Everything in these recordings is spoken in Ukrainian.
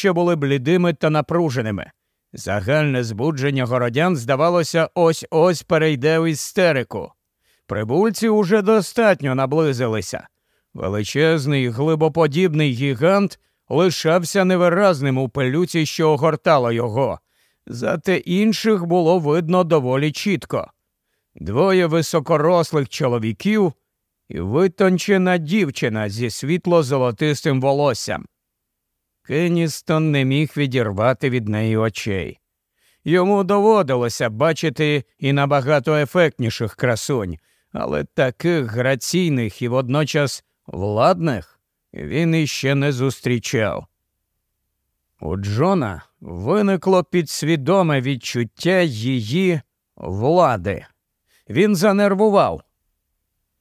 обличчя були блідими та напруженими. Загальне збудження городян, здавалося, ось ось перейде в істерику. Прибульці уже достатньо наблизилися. Величезний глибоподібний гігант лишався невиразним у пилюці, що огортала його, зате інших було видно доволі чітко. Двоє високорослих чоловіків і витончена дівчина зі світло-золотистим волоссям. Кенністон не міг відірвати від неї очей. Йому доводилося бачити і набагато ефектніших красунь, але таких граційних і водночас владних він іще не зустрічав. У Джона виникло підсвідоме відчуття її влади. Він занервував.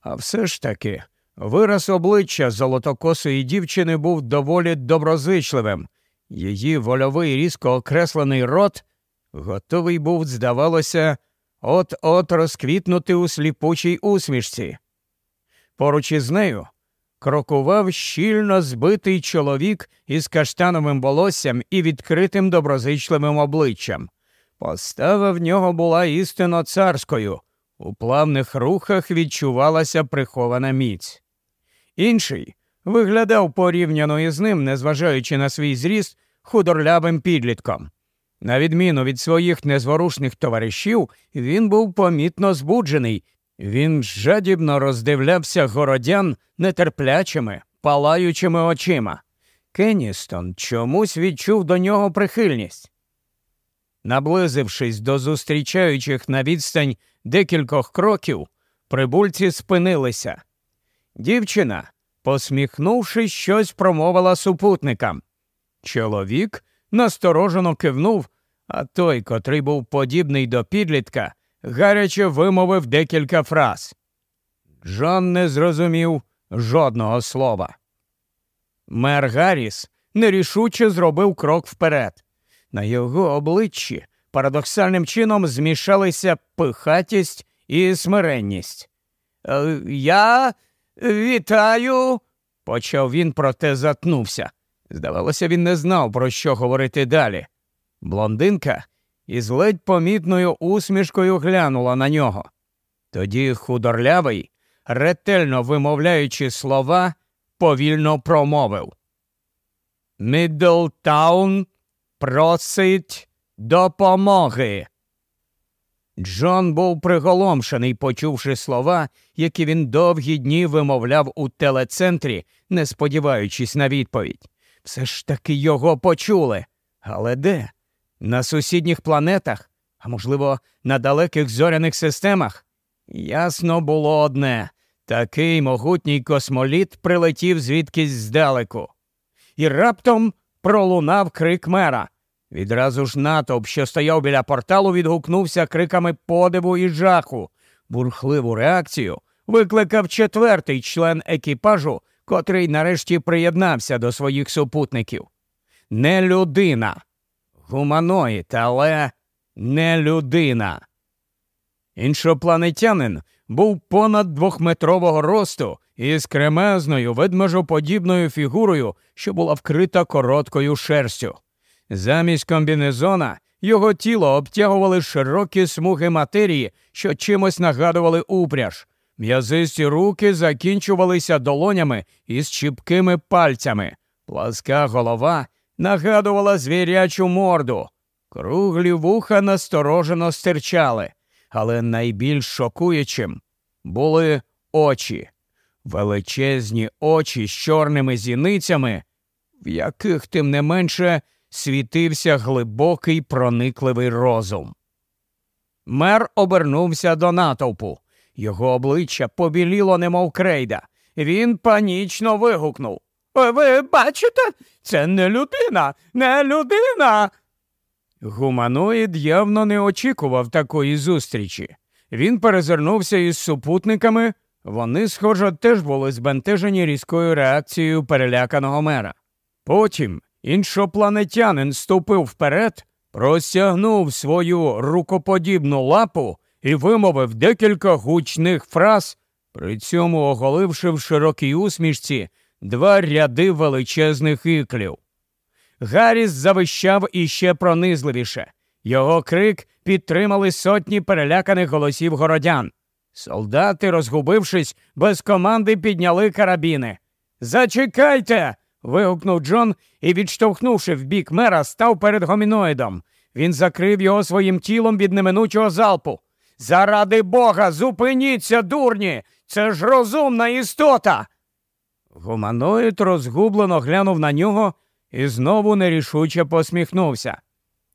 А все ж таки, вираз обличчя золотокосої дівчини був доволі доброзичливим. Її вольовий різко окреслений рот готовий був, здавалося, от-от розквітнути у сліпучій усмішці. Поруч із нею крокував щільно збитий чоловік із каштановим волоссям і відкритим доброзичливим обличчям. Постава в нього була істинно царською, у плавних рухах відчувалася прихована міць. Інший виглядав порівняно із ним, незважаючи на свій зріст, худорлявим підлітком. На відміну від своїх незворушних товаришів, він був помітно збуджений. Він жадібно роздивлявся городян нетерплячими, палаючими очима. Кенністон чомусь відчув до нього прихильність. Наблизившись до зустрічаючих на відстань декількох кроків, прибульці спинилися. Дівчина, посміхнувшись, щось промовила супутникам. Чоловік насторожено кивнув, а той, котрий був подібний до підлітка, гаряче вимовив декілька фраз. Джон не зрозумів жодного слова. Мер Гарріс нерішуче зробив крок вперед. На його обличчі парадоксальним чином змішалися пихатість і смиренність. «Е, я вітаю, почав він, проте затнувся. Здавалося, він не знав, про що говорити далі. Блондинка із ледь помітною усмішкою глянула на нього. Тоді худорлявий, ретельно вимовляючи слова, повільно промовив. Мідлтаун просить допомоги. Джон був приголомшений, почувши слова, які він довгі дні вимовляв у телецентрі, не сподіваючись на відповідь. Все ж таки його почули. Але де? На сусідніх планетах, а можливо, на далеких зоряних системах? Ясно було одне такий могутній космоліт прилетів звідкись здалеку. І раптом пролунав крик мера. Відразу ж натовп, що стояв біля порталу, відгукнувся криками подиву і жаху. Бурхливу реакцію викликав четвертий член екіпажу, котрий нарешті приєднався до своїх супутників. Не людина, гуманоїд, але не людина. Іншопланетянин був понад двохметрового росту із кремезною ведмежоподібною фігурою, що була вкрита короткою шерстю. Замість комбінезона його тіло обтягували широкі смуги матерії, що чимось нагадували упряж. М'язисті руки закінчувалися долонями із чіпкими пальцями. Пласка голова нагадувала звірячу морду. Круглі вуха насторожено стирчали, але найбільш шокуючим були очі, величезні очі з чорними зіницями, в яких, тим не менше, світився глибокий проникливий розум. Мер обернувся до натовпу. Його обличчя побіліло, немов крейда. Він панічно вигукнув. Ви бачите, це не людина, не людина. Гуманоїд явно не очікував такої зустрічі. Він перезирнувся із супутниками. Вони, схоже, теж були збентежені різкою реакцією переляканого мера. Потім іншопланетянин ступив вперед, простягнув свою рукоподібну лапу і вимовив декілька гучних фраз, при цьому оголивши в широкій усмішці два ряди величезних іклів. Гарріс завищав іще пронизливіше. Його крик підтримали сотні переляканих голосів городян. Солдати, розгубившись, без команди підняли карабіни. Зачекайте. Вигукнув Джон і, відштовхнувши в бік мера, став перед гоміноїдом. Він закрив його своїм тілом від неминучого залпу. Заради бога, зупиніться, дурні! Це ж розумна істота. Гуманоїд розгублено глянув на нього і знову нерішуче посміхнувся.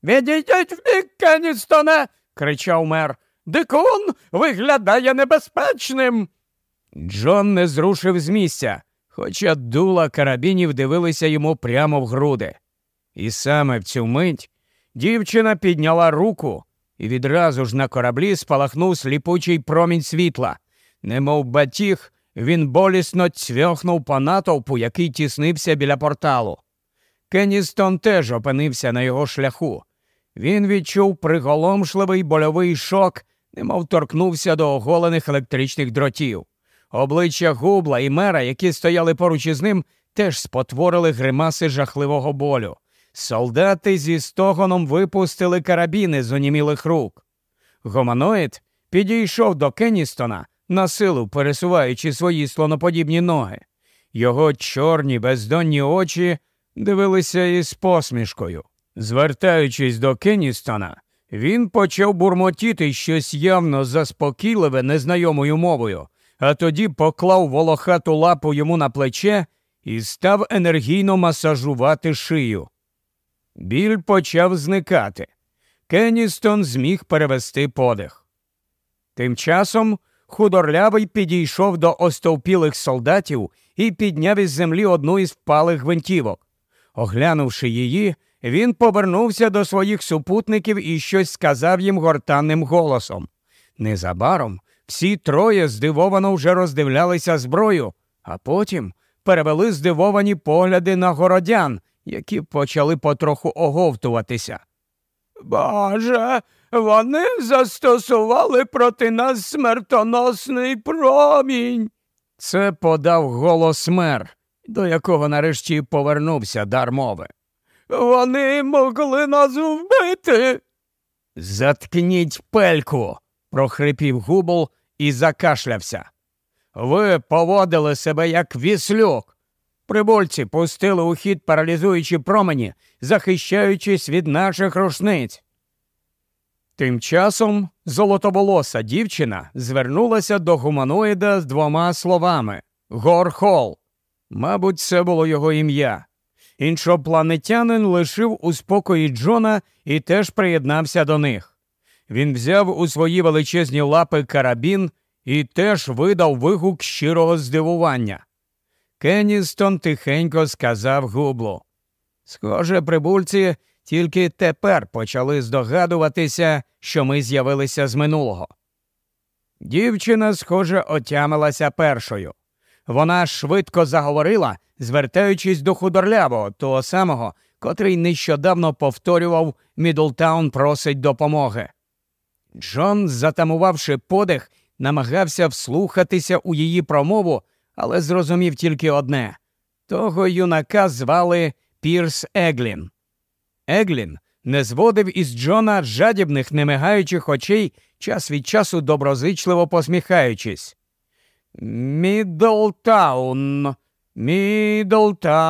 Відійдіть в бік, Кенністоне!» – кричав мер. Дикун виглядає небезпечним. Джон не зрушив з місця, хоча дула карабінів дивилися йому прямо в груди. І саме в цю мить дівчина підняла руку, і відразу ж на кораблі спалахнув сліпучий промінь світла. Немов батіг, він болісно цвьохнув по натовпу, який тіснився біля порталу. Кенністон теж опинився на його шляху. Він відчув приголомшливий больовий шок, немов торкнувся до оголених електричних дротів. Обличчя губла і мера, які стояли поруч із ним, теж спотворили гримаси жахливого болю. Солдати зі стогоном випустили карабіни з онімілих рук. Гоманоїд підійшов до Кенністона, на силу пересуваючи свої слоноподібні ноги. Його чорні бездонні очі дивилися із посмішкою. Звертаючись до Кенністона, він почав бурмотіти щось явно заспокійливе незнайомою мовою, а тоді поклав волохату лапу йому на плече і став енергійно масажувати шию. Біль почав зникати. Кенністон зміг перевести подих. Тим часом худорлявий підійшов до остовпілих солдатів і підняв із землі одну із впалих гвинтівок. Оглянувши її, він повернувся до своїх супутників і щось сказав їм гортанним голосом. Незабаром всі троє здивовано вже роздивлялися зброю, а потім перевели здивовані погляди на городян, які почали потроху оговтуватися. Боже, вони застосували проти нас смертоносний промінь. Це подав голос мер, до якого нарешті повернувся дар мови. Вони могли нас вбити. Заткніть пельку, прохрипів губл і закашлявся. Ви поводили себе як віслюк. Прибульці пустили у хід паралізуючі промені, захищаючись від наших рушниць. Тим часом золотоболоса дівчина звернулася до гуманоїда з двома словами Горхол. Мабуть, це було його ім'я. Іншопланетянин лишив у спокої Джона і теж приєднався до них. Він взяв у свої величезні лапи карабін і теж видав вигук щирого здивування. Кенністон тихенько сказав гублу. Схоже, прибульці тільки тепер почали здогадуватися, що ми з'явилися з минулого. Дівчина, схоже, отямилася першою. Вона швидко заговорила, звертаючись до худорлявого, того самого, котрий нещодавно повторював Мідлтаун просить допомоги. Джон, затамувавши подих, намагався вслухатися у її промову, але зрозумів тільки одне того юнака звали Пірс Еглін. Еглін не зводив із Джона жадібних, немигаючих очей, час від часу доброзичливо посміхаючись. Мідлтаун, Мідлтаун,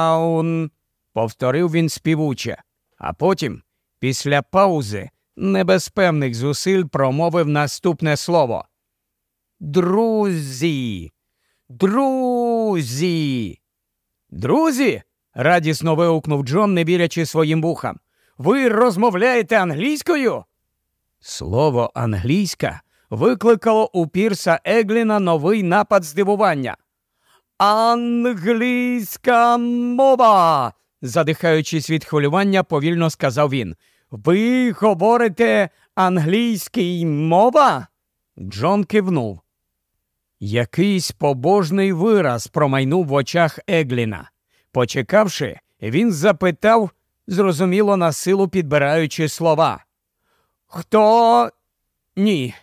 повторив він співуче, а потім, після паузи, не без певних зусиль промовив наступне слово. Друзі, друзі. Друзі. радісно вигукнув Джон, не вірячи своїм вухам. Ви розмовляєте англійською? Слово англійська викликало у Пірса Егліна новий напад здивування. Англійська мова. задихаючись від хвилювання, повільно сказав він. Ви говорите англійський мова? Джон кивнув. Якийсь побожний вираз промайнув в очах Егліна. Почекавши, він запитав, зрозуміло на силу підбираючи слова. Хто? Ні.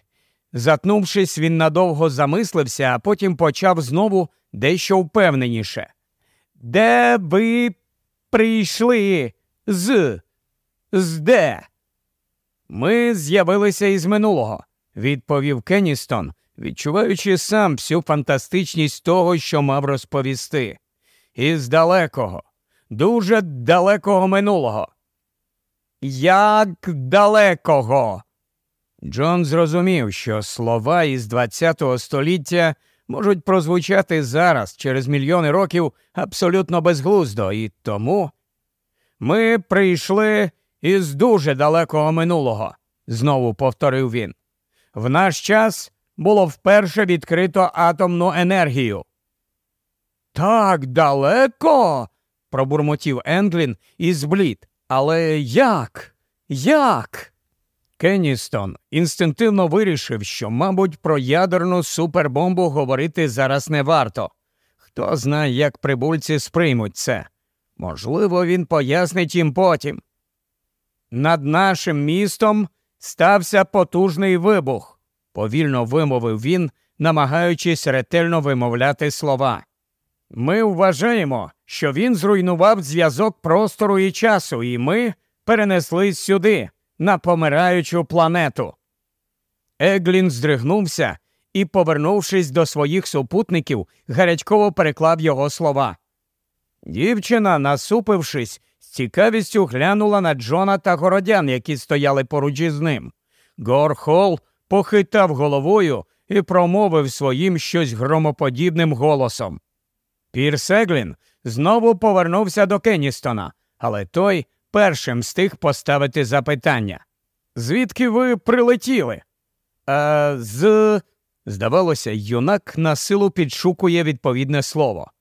Затнувшись, він надовго замислився, а потім почав знову дещо впевненіше. Де ви прийшли З. З де? Ми з'явилися із минулого, відповів Кенністон, відчуваючи сам всю фантастичність того, що мав розповісти. Із далекого, дуже далекого минулого. Як далекого? Джон зрозумів, що слова із ХХ століття можуть прозвучати зараз, через мільйони років, абсолютно безглуздо, і тому ми прийшли із дуже далекого минулого, знову повторив він. В наш час було вперше відкрито атомну енергію. Так далеко. пробурмотів Енглін і зблід. Але як? Як? Кенністон інстинктивно вирішив, що, мабуть, про ядерну супербомбу говорити зараз не варто. Хто знає, як прибульці сприймуть це. Можливо, він пояснить їм потім. Над нашим містом стався потужний вибух, повільно вимовив він, намагаючись ретельно вимовляти слова. Ми вважаємо, що він зруйнував зв'язок простору і часу, і ми перенеслись сюди, на помираючу планету. Еглін здригнувся і, повернувшись до своїх супутників, гарячково переклав його слова. Дівчина, насупившись, цікавістю глянула на Джона та городян, які стояли поруч із ним. Горхол похитав головою і промовив своїм щось громоподібним голосом. Пірс Еглін знову повернувся до Кенністона, але той першим встиг поставити запитання. Звідки ви прилетіли? А з. Здавалося, юнак на силу підшукує відповідне слово.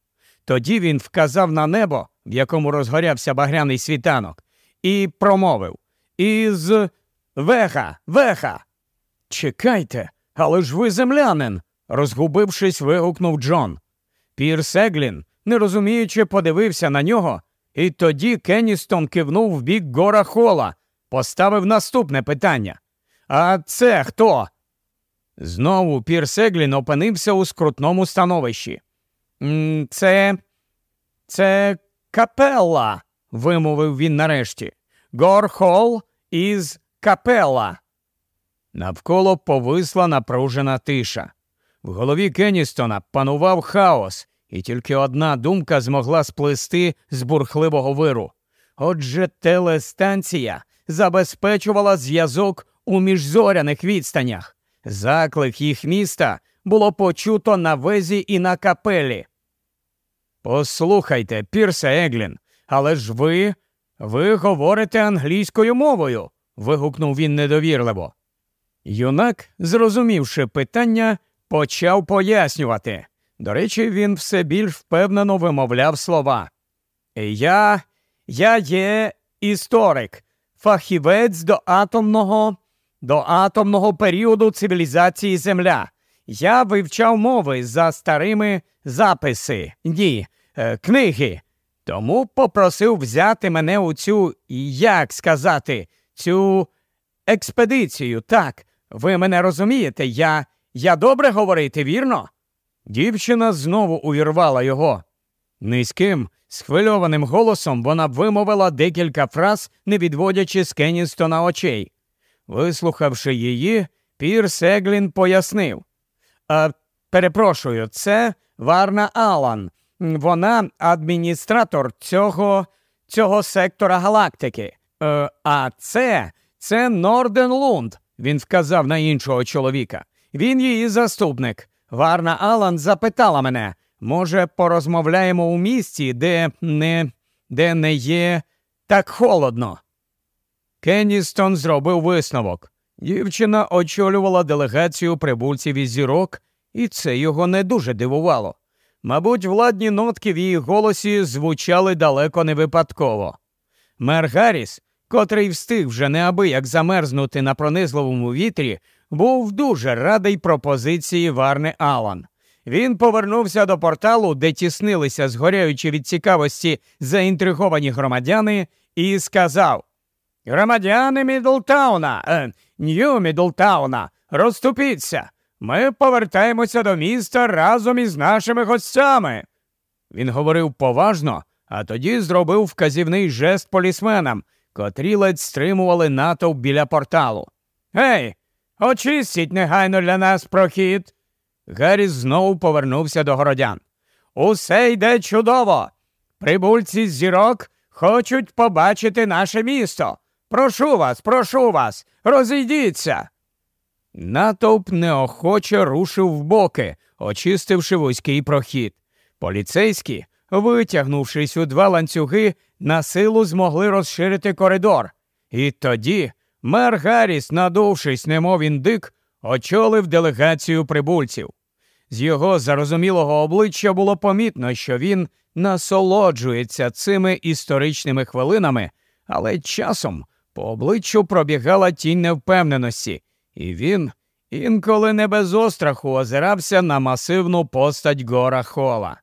Тоді він вказав на небо, в якому розгорявся багряний світанок, і промовив Із веха, веха. Чекайте, але ж ви землянин. розгубившись, вигукнув Джон. Пірс Еглін, не розуміючи, подивився на нього, і тоді Кенністон кивнув в бік гора Хола, поставив наступне питання. А це хто? Знову Пірс Еглін опинився у скрутному становищі. Це це капелла, вимовив він нарешті. Горхол із капелла. Навколо повисла напружена тиша. В голові Кенністона панував хаос, і тільки одна думка змогла сплести з бурхливого виру. Отже, телестанція забезпечувала зв'язок у міжзоряних відстанях. Заклик їх міста було почуто на везі і на капелі. Послухайте, Пірсе Еглін, але ж ви. Ви говорите англійською мовою. вигукнув він недовірливо. Юнак, зрозумівши питання, почав пояснювати. До речі, він все більш впевнено вимовляв слова. Я я є історик, фахівець до атомного до атомного періоду цивілізації Земля. Я вивчав мови за старими записи, ні, е, книги. Тому попросив взяти мене у цю, як сказати, цю експедицію. Так, ви мене розумієте, я я добре говорити, вірно? Дівчина знову увірвала його. Низьким, схвильованим голосом вона вимовила декілька фраз, не відводячи з Кенністона очей. Вислухавши її, Пір Сеглін пояснив. «А, Перепрошую, це Варна Алан. Вона адміністратор цього цього сектора галактики. Е, а це це Норден Лунд, він вказав на іншого чоловіка. Він її заступник. Варна Алан запитала мене, може, порозмовляємо у місті, де не де не є так холодно. Кенністон зробив висновок. Дівчина очолювала делегацію прибульців із зірок, і це його не дуже дивувало. Мабуть, владні нотки в її голосі звучали далеко не випадково. Мер Гарріс, котрий встиг вже неабияк замерзнути на пронизливому вітрі, був дуже радий пропозиції Варни Алан. Він повернувся до порталу, де тіснилися, згоряючи від цікавості заінтриговані громадяни, і сказав Громадяни Мідлтауна, е, Нью Мідлтауна, розступіться. Ми повертаємося до міста разом із нашими гостями. Він говорив поважно, а тоді зробив вказівний жест полісменам, котрі ледь стримували натовп біля порталу. Гей, очистіть негайно для нас прохід. Гарріс знову повернувся до городян. Усе йде чудово. Прибульці з зірок хочуть побачити наше місто. Прошу вас, прошу вас, розійдіться. Натовп неохоче рушив в боки, очистивши вузький прохід. Поліцейські, витягнувшись у два ланцюги, на силу змогли розширити коридор. І тоді мер Гарріс, надувшись, немов індик, очолив делегацію прибульців. З його зарозумілого обличчя було помітно, що він насолоджується цими історичними хвилинами, але часом по обличчю пробігала тінь невпевненості, і він інколи не без остраху озирався на масивну постать гора хола.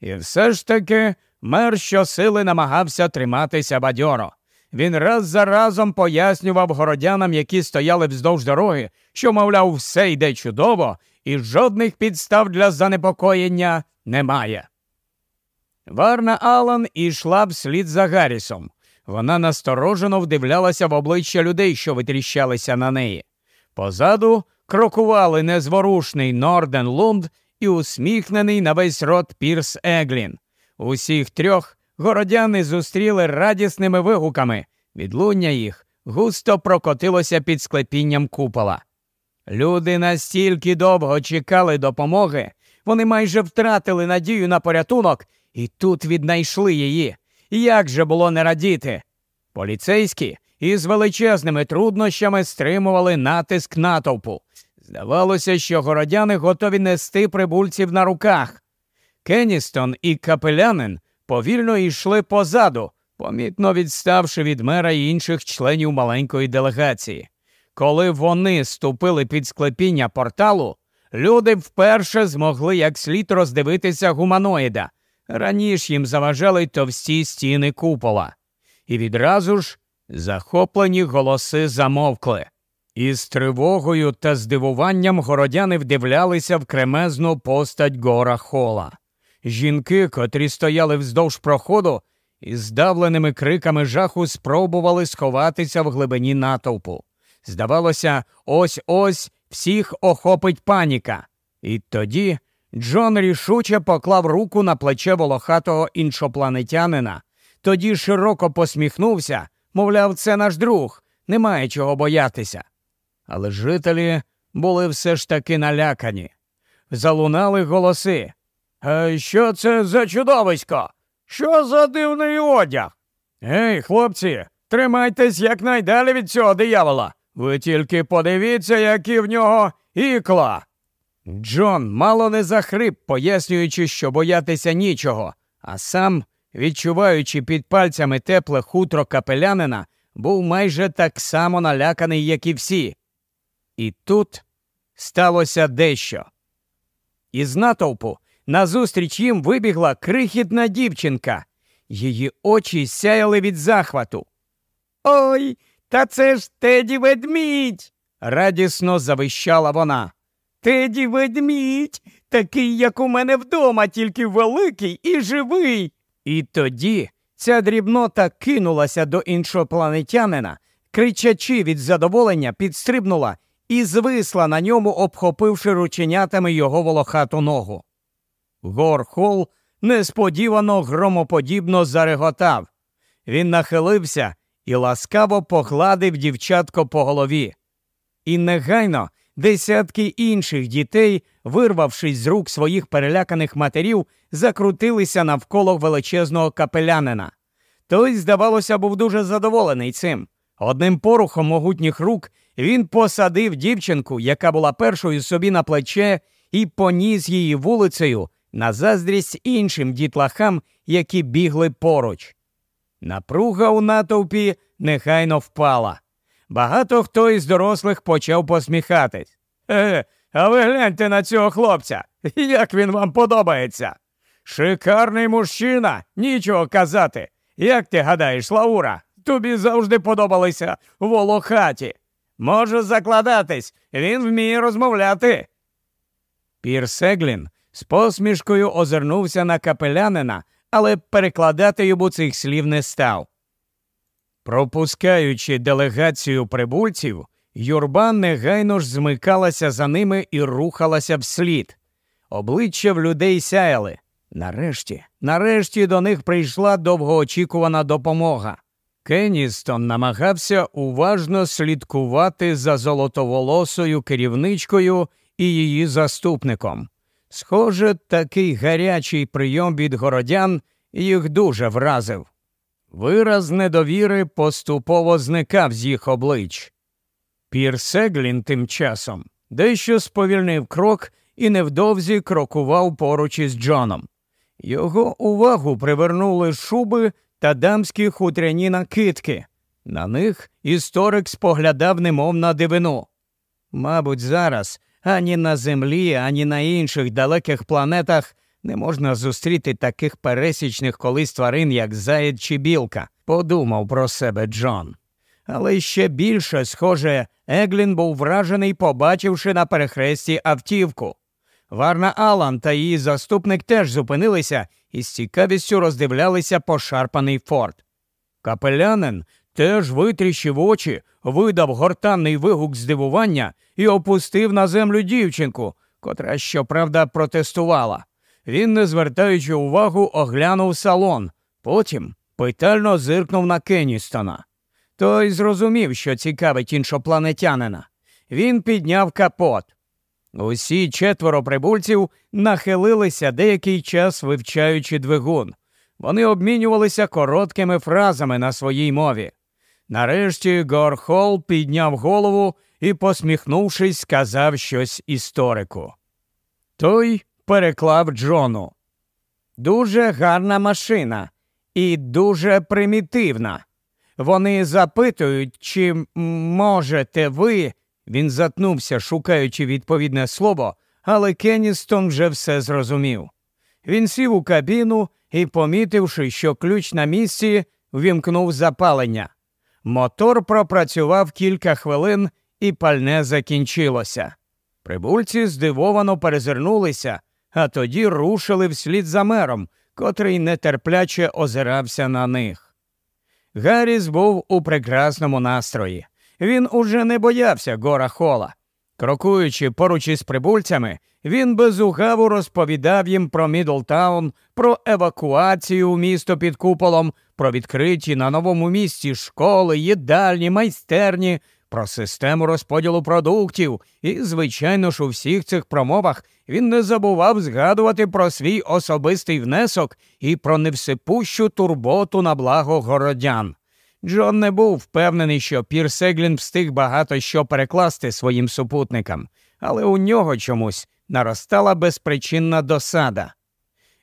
І все ж таки мер щосили намагався триматися бадьоро. Він раз за разом пояснював городянам, які стояли вздовж дороги, що, мовляв, все йде чудово, і жодних підстав для занепокоєння немає. Варна Алан ішла вслід за Гаррісом. Вона насторожено вдивлялася в обличчя людей, що витріщалися на неї. Позаду крокували незворушний Норден Лунд і усміхнений на весь рот Пірс Еглін. Усіх трьох городяни зустріли радісними вигуками. Відлуння їх густо прокотилося під склепінням купола. Люди настільки довго чекали допомоги, вони майже втратили надію на порятунок і тут віднайшли її. Як же було не радіти? Поліцейські із величезними труднощами стримували натиск натовпу. Здавалося, що городяни готові нести прибульців на руках. Кенністон і капелянин повільно йшли позаду, помітно відставши від мера і інших членів маленької делегації. Коли вони ступили під склепіння порталу, люди вперше змогли як слід роздивитися гуманоїда. Раніше їм заважали товсті стіни купола. І відразу ж захоплені голоси замовкли. Із тривогою та здивуванням городяни вдивлялися в кремезну постать гора хола. Жінки, котрі стояли вздовж проходу, із здавленими криками жаху спробували сховатися в глибині натовпу. Здавалося, ось ось всіх охопить паніка. І тоді Джон рішуче поклав руку на плече волохатого іншопланетянина, тоді широко посміхнувся, мовляв, це наш друг, немає чого боятися. Але жителі були все ж таки налякані. Залунали голоси. «А Що це за чудовисько? Що за дивний одяг? Гей, хлопці, тримайтесь якнайдалі від цього диявола. Ви тільки подивіться, які в нього ікла. Джон мало не захрип, пояснюючи, що боятися нічого, а сам, відчуваючи під пальцями тепле хутро капелянина, був майже так само наляканий, як і всі. І тут сталося дещо. Із натовпу назустріч їм вибігла крихітна дівчинка. Її очі сяяли від захвату. Ой, та це ж теді ведмідь. радісно завищала вона. Теді ведмідь, такий, як у мене вдома, тільки великий і живий. І тоді ця дрібнота кинулася до іншопланетянина, кричачи від задоволення, підстрибнула і звисла на ньому, обхопивши рученятами його волохату ногу. Горхол несподівано громоподібно зареготав. Він нахилився і ласкаво погладив дівчатко по голові. І негайно десятки інших дітей, вирвавшись з рук своїх переляканих матерів, закрутилися навколо величезного капелянина. Той, здавалося, був дуже задоволений цим. Одним порухом могутніх рук він посадив дівчинку, яка була першою собі на плече, і поніс її вулицею на заздрість іншим дітлахам, які бігли поруч. Напруга у натовпі нехайно впала. Багато хто із дорослих почав посміхатись. Е, а ви гляньте на цього хлопця, як він вам подобається. Шикарний мужчина, нічого казати. Як ти гадаєш, Лаура, тобі завжди подобалися волохаті. Можу закладатись, він вміє розмовляти. Пір Сеглін з посмішкою озирнувся на капелянина, але перекладати йому цих слів не став. Пропускаючи делегацію прибульців, юрба негайно ж змикалася за ними і рухалася вслід. Обличчя в людей сяяли. Нарешті, нарешті до них прийшла довгоочікувана допомога. Кенністон намагався уважно слідкувати за золотоволосою керівничкою і її заступником. Схоже, такий гарячий прийом від городян їх дуже вразив. Вираз недовіри поступово зникав з їх облич. Пір Сеглін тим часом дещо сповільнив крок і невдовзі крокував поруч із Джоном. Його увагу привернули шуби та дамські хутряні накидки. На них історик споглядав немов на дивину. Мабуть, зараз ані на землі, ані на інших далеких планетах не можна зустріти таких пересічних колись тварин, як заєць чи білка, подумав про себе Джон. Але ще більше, схоже, Еглін був вражений, побачивши на перехресті автівку. Варна Алан та її заступник теж зупинилися і з цікавістю роздивлялися пошарпаний форт. Капелянин теж витріщив очі, видав гортанний вигук здивування і опустив на землю дівчинку, котра, щоправда, протестувала. Він, не звертаючи увагу, оглянув салон, потім питально зиркнув на Кенністона. Той зрозумів, що цікавить іншопланетянина. Він підняв капот. Усі четверо прибульців нахилилися деякий час, вивчаючи двигун. Вони обмінювалися короткими фразами на своїй мові. Нарешті Горхол підняв голову і, посміхнувшись, сказав щось історику. Той переклав Джону. Дуже гарна машина і дуже примітивна. Вони запитують, чи можете ви. Він затнувся, шукаючи відповідне слово, але Кенністон вже все зрозумів. Він сів у кабіну і, помітивши, що ключ на місці, вімкнув запалення. Мотор пропрацював кілька хвилин, і пальне закінчилося. Прибульці здивовано перезирнулися, а тоді рушили вслід за мером, котрий нетерпляче озирався на них. Гарріс був у прекрасному настрої. Він уже не боявся Гора Холла. Крокуючи поруч із прибульцями, він без угаву розповідав їм про Мідлтаун, про евакуацію у місто під куполом, про відкриті на новому місці школи, їдальні, майстерні, про систему розподілу продуктів, і, звичайно ж, у всіх цих промовах він не забував згадувати про свій особистий внесок і про невсипущу турботу на благо городян. Джон не був впевнений, що Пір Сеглін встиг багато що перекласти своїм супутникам, але у нього чомусь наростала безпричинна досада.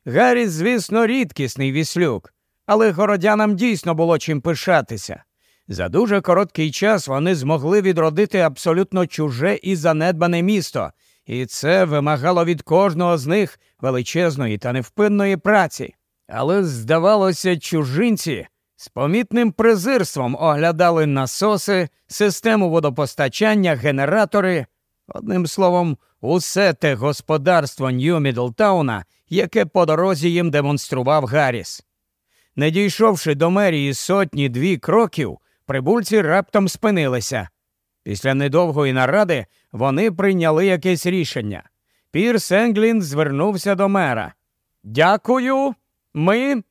Гарріс, звісно, рідкісний віслюк, але городянам дійсно було чим пишатися. За дуже короткий час вони змогли відродити абсолютно чуже і занедбане місто, і це вимагало від кожного з них величезної та невпинної праці. Але, здавалося, чужинці з помітним презирством оглядали насоси, систему водопостачання, генератори, одним словом, усе те господарство Нью Мідлтауна, яке по дорозі їм демонстрував Гарріс. Не дійшовши до мерії сотні дві кроків, прибульці раптом спинилися. Після недовгої наради вони прийняли якесь рішення. Пірс Енглін звернувся до мера. Дякую, ми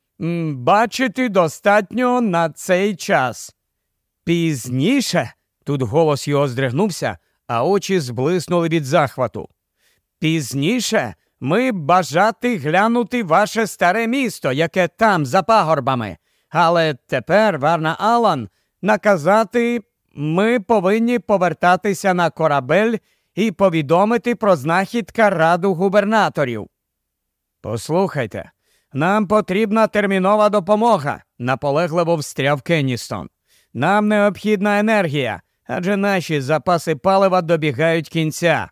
бачити достатньо на цей час. Пізніше, тут голос його здригнувся, а очі зблиснули від захвату. Пізніше ми бажати глянути ваше старе місто, яке там за пагорбами. Але тепер, Варна Алан, наказати ми повинні повертатися на корабель і повідомити про знахідка раду губернаторів. Послухайте, нам потрібна термінова допомога, наполегливо встряв Кенністон. Нам необхідна енергія, адже наші запаси палива добігають кінця.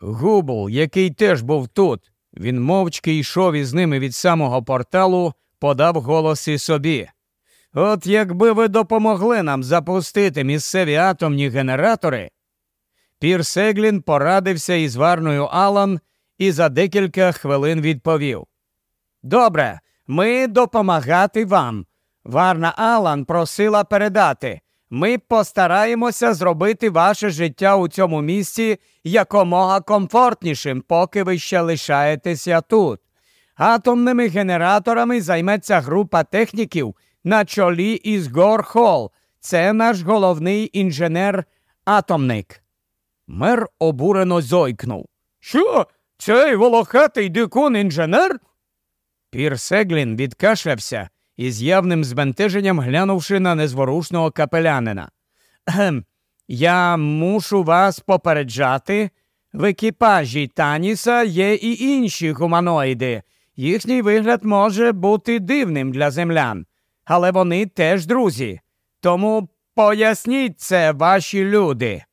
Губл, який теж був тут, він мовчки йшов із ними від самого порталу, подав голос і собі. От якби ви допомогли нам запустити місцеві атомні генератори. Пір Сеглін порадився із Варною Алан і за декілька хвилин відповів. Добре, ми допомагати вам. Варна Алан просила передати. Ми постараємося зробити ваше життя у цьому місці якомога комфортнішим, поки ви ще лишаєтеся тут. Атомними генераторами займеться група техніків на чолі із Гор Холл. Це наш головний інженер-атомник. Мер обурено зойкнув. Що? Цей волохатий дикун інженер? Пір Сеглін відкашлявся і з явним збентеженням глянувши на незворушного капелянина. «Ем, Я мушу вас попереджати. В екіпажі Таніса є і інші гуманоїди. Їхній вигляд може бути дивним для землян, але вони теж друзі. Тому поясніть це ваші люди.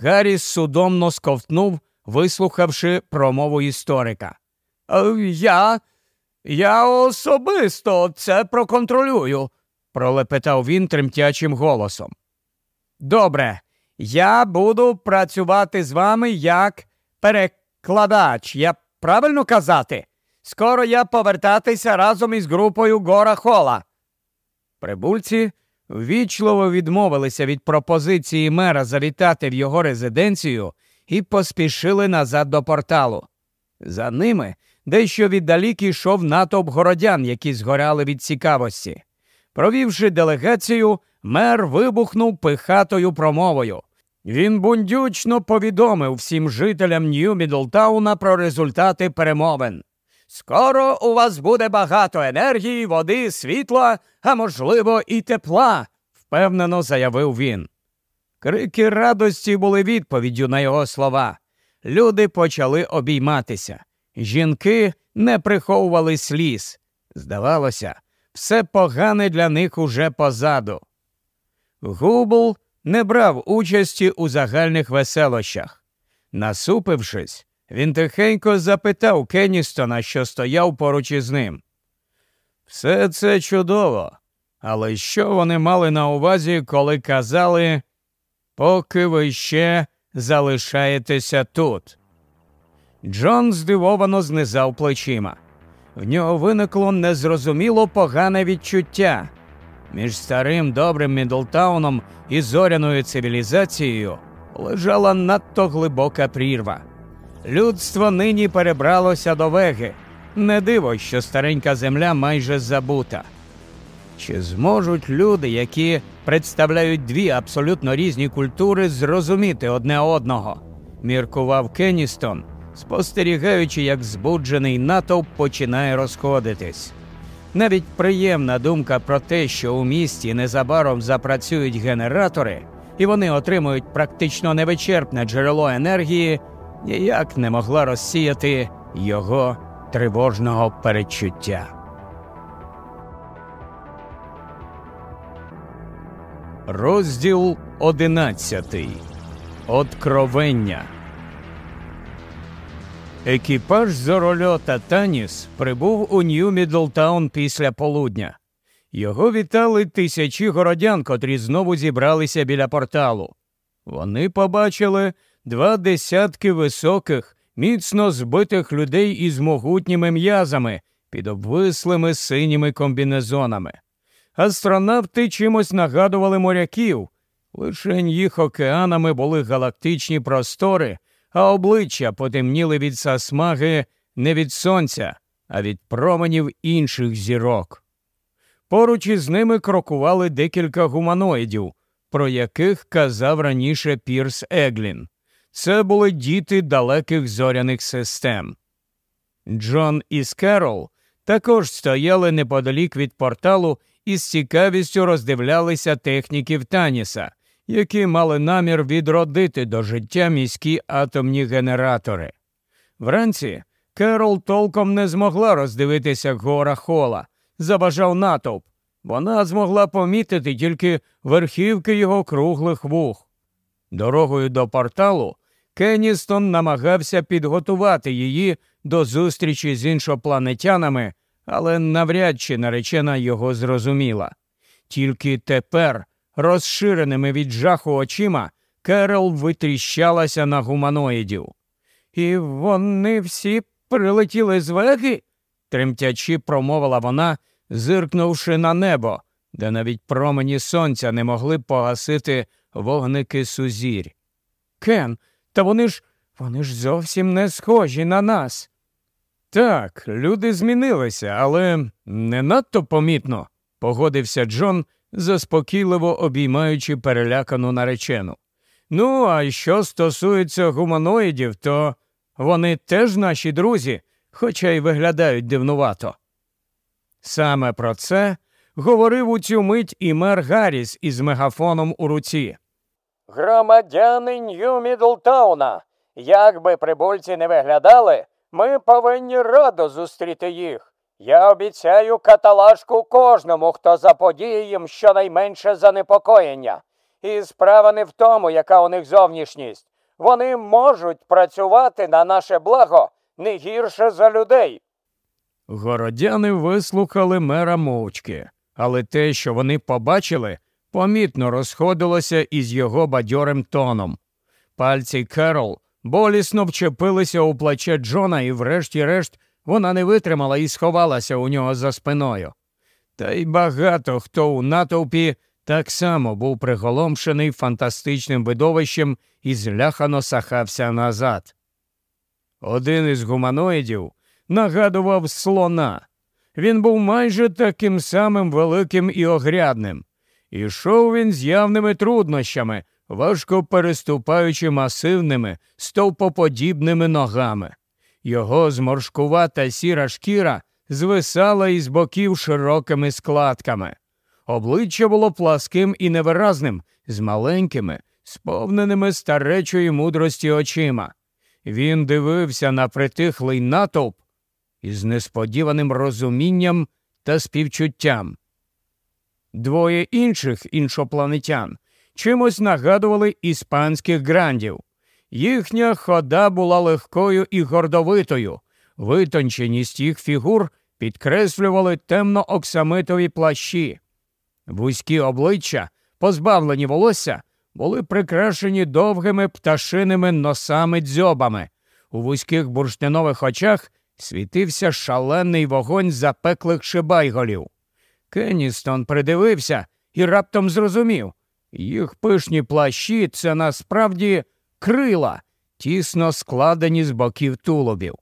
Гарріс судомно сковтнув, вислухавши промову історика. «Е, Я я особисто це проконтролюю, пролепетав він тремтячим голосом. Добре, я буду працювати з вами як перекладач. Я правильно казати? Скоро я повертатися разом із групою Гора Хола. Прибульці ввічливо відмовилися від пропозиції мера завітати в його резиденцію і поспішили назад до порталу. За ними дещо віддалік йшов натовп городян, які згоряли від цікавості. Провівши делегацію, мер вибухнув пихатою промовою. Він бундючно повідомив всім жителям Нью Мідлтауна про результати перемовин. Скоро у вас буде багато енергії, води, світла, а можливо, і тепла, впевнено заявив він. Крики радості були відповіддю на його слова. Люди почали обійматися. Жінки не приховували сліз. Здавалося, все погане для них уже позаду. Губл не брав участі у загальних веселощах. Насупившись, він тихенько запитав Кенністона, що стояв поруч із ним. Все це чудово, але що вони мали на увазі, коли казали, поки ви ще залишаєтеся тут? Джон здивовано знизав плечима. В нього виникло незрозуміло погане відчуття. Між старим добрим Мідлтауном і зоряною цивілізацією лежала надто глибока прірва. Людство нині перебралося до веги. Не диво, що старенька земля майже забута. Чи зможуть люди, які представляють дві абсолютно різні культури, зрозуміти одне одного? міркував Кенністон, спостерігаючи, як збуджений натовп починає розходитись. Навіть приємна думка про те, що у місті незабаром запрацюють генератори, і вони отримують практично невичерпне джерело енергії, ніяк не могла розсіяти його тривожного передчуття. Розділ одинадцятий. Одкровення. Екіпаж зорольота Таніс прибув у Нью Мідлтаун після полудня. Його вітали тисячі городян, котрі знову зібралися біля порталу. Вони побачили два десятки високих, міцно збитих людей із могутніми м'язами під обвислими синіми комбінезонами. Астронавти чимось нагадували моряків, лише їх океанами були галактичні простори а обличчя потемніли від засмаги не від сонця, а від променів інших зірок. Поруч із ними крокували декілька гуманоїдів, про яких казав раніше Пірс Еглін. Це були діти далеких зоряних систем. Джон і Скерол також стояли неподалік від порталу і з цікавістю роздивлялися техніків Таніса, які мали намір відродити до життя міські атомні генератори. Вранці Керол толком не змогла роздивитися гора хола, забажав натовп. Вона змогла помітити тільки верхівки його круглих вух. Дорогою до порталу Кенністон намагався підготувати її до зустрічі з іншопланетянами, але навряд чи наречена його зрозуміла. Тільки тепер Розширеними від жаху очима Керол витріщалася на гуманоїдів. І вони всі прилетіли з веги? тремтячи промовила вона, зиркнувши на небо, де навіть промені сонця не могли погасити вогники сузірь. Кен, та вони ж вони ж зовсім не схожі на нас. Так, люди змінилися, але не надто помітно, погодився Джон, заспокійливо обіймаючи перелякану наречену. Ну, а що стосується гуманоїдів, то вони теж наші друзі, хоча й виглядають дивнувато. Саме про це говорив у цю мить і мер Гарріс із мегафоном у руці. Громадяни Нью Мідлтауна, як би прибульці не виглядали, ми повинні радо зустріти їх. Я обіцяю каталажку кожному, хто заподіє їм щонайменше занепокоєння. І справа не в тому, яка у них зовнішність. Вони можуть працювати на наше благо не гірше за людей. Городяни вислухали мера мовчки, але те, що вони побачили, помітно розходилося із його бадьорим тоном. Пальці Керол болісно вчепилися у плече Джона, і, врешті-решт, вона не витримала і сховалася у нього за спиною. Та й багато хто у натовпі так само був приголомшений фантастичним видовищем і зляхано сахався назад. Один із гуманоїдів нагадував слона. Він був майже таким самим великим і огрядним. Ішов він з явними труднощами, важко переступаючи масивними, стовпоподібними ногами. Його зморшкувата сіра шкіра звисала із боків широкими складками. Обличчя було пласким і невиразним, з маленькими, сповненими старечої мудрості очима. Він дивився на притихлий натовп із несподіваним розумінням та співчуттям. Двоє інших іншопланетян чимось нагадували іспанських грандів. Їхня хода була легкою і гордовитою, витонченість їх фігур підкреслювали темно оксамитові плащі. Вузькі обличчя, позбавлені волосся, були прикрашені довгими пташиними носами дзьобами. У вузьких бурштинових очах світився шалений вогонь запеклих шибайголів. Кенністон придивився і раптом зрозумів їх пишні плащі це насправді крила, тісно складені з боків тулубів.